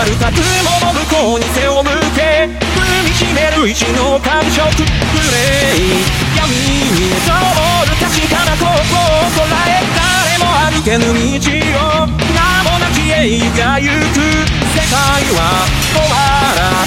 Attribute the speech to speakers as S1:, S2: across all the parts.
S1: ある建物向こうに背を向け踏みしめる石の感触プレイ闇に通る確かな心を捉え誰も歩けぬ道を名もなき栄が行く世界は終わら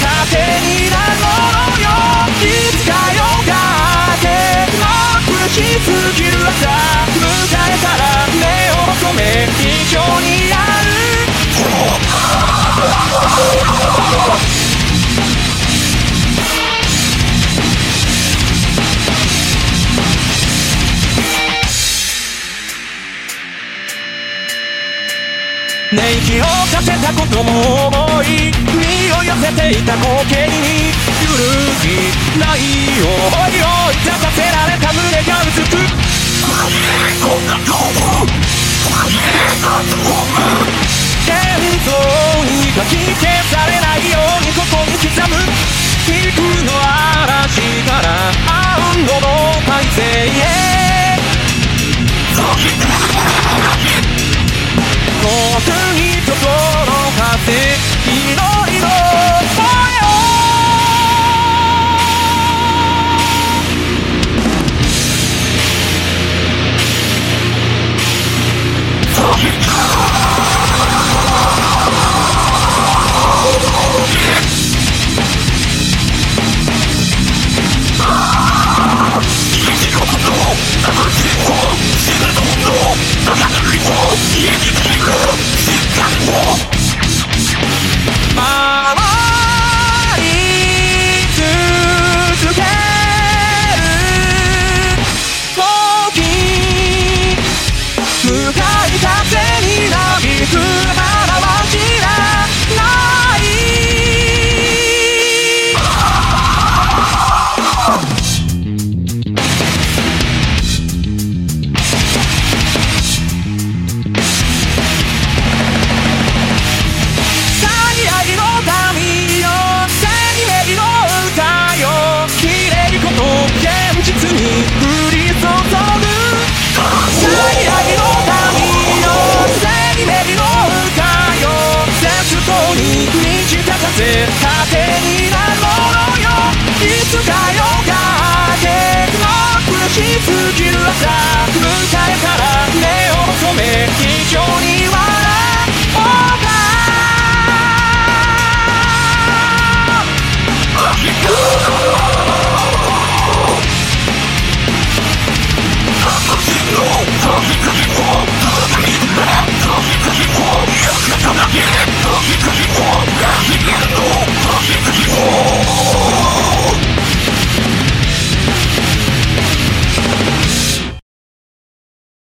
S1: 風になるものよいつかよがけの苦しすぎる朝迎えたら目を染め一緒にやる。寝息をかせたことも思い。せていた光景に揺るぎない思いをいたさせられた胸がうずく戦争にかき消されないようにここに刻む。陸の嵐から安堵のの苦しすぎる朝